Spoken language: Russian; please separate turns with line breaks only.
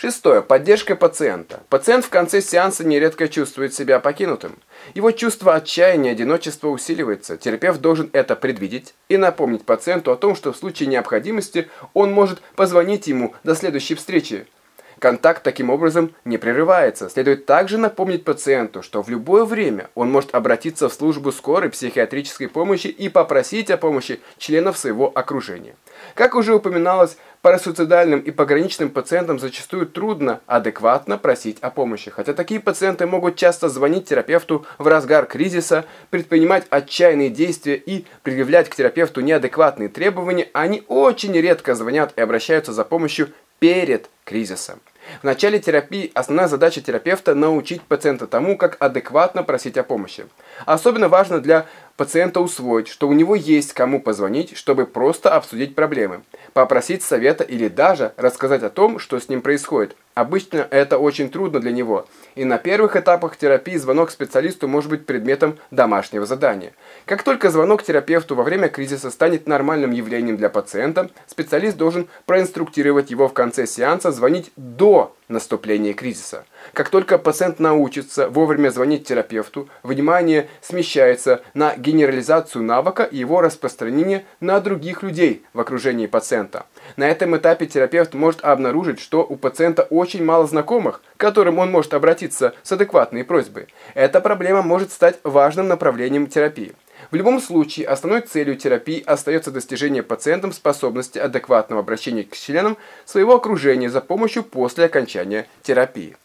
Шестое. Поддержка пациента. Пациент в конце сеанса нередко чувствует себя покинутым. Его чувство отчаяния и одиночества усиливается. Терапевт должен это предвидеть и напомнить пациенту о том, что в случае необходимости он может позвонить ему до следующей встречи. Контакт таким образом не прерывается. Следует также напомнить пациенту, что в любое время он может обратиться в службу скорой психиатрической помощи и попросить о помощи членов своего окружения. Как уже упоминалось, парасуицидальным и пограничным пациентам зачастую трудно адекватно просить о помощи, хотя такие пациенты могут часто звонить терапевту в разгар кризиса, предпринимать отчаянные действия и предъявлять к терапевту неадекватные требования, они очень редко звонят и обращаются за помощью перед кризисом. В начале терапии основная задача терапевта – научить пациента тому, как адекватно просить о помощи. Особенно важно для пациента усвоить, что у него есть кому позвонить, чтобы просто обсудить проблемы, попросить совета или даже рассказать о том, что с ним происходит. Обычно это очень трудно для него, и на первых этапах терапии звонок специалисту может быть предметом домашнего задания. Как только звонок терапевту во время кризиса станет нормальным явлением для пациента, специалист должен проинструктировать его в конце сеанса звонить наступления кризиса. Как только пациент научится вовремя звонить терапевту, внимание смещается на генерализацию навыка и его распространение на других людей в окружении пациента. На этом этапе терапевт может обнаружить, что у пациента очень мало знакомых, к которым он может обратиться с адекватной просьбой. Эта проблема может стать важным направлением терапии. В любом случае, основной целью терапии остается достижение пациентам способности адекватного обращения к членам своего окружения за помощью после окончания терапии.